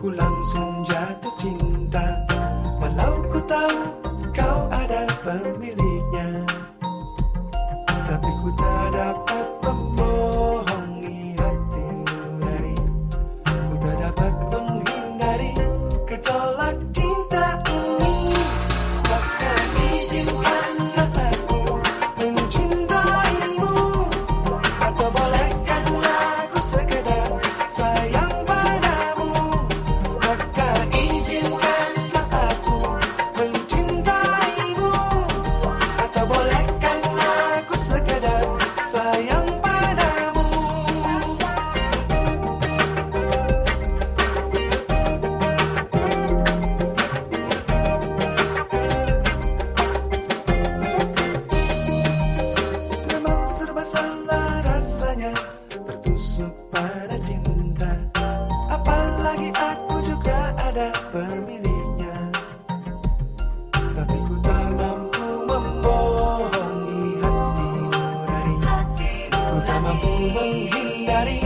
Ku langsung jatuh cinta. Walau ku tahu kau ada pemiliknya Tapi ku tak mampu membohongi hati nurani Ku tak mampu menghindari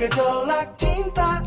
gejolak cinta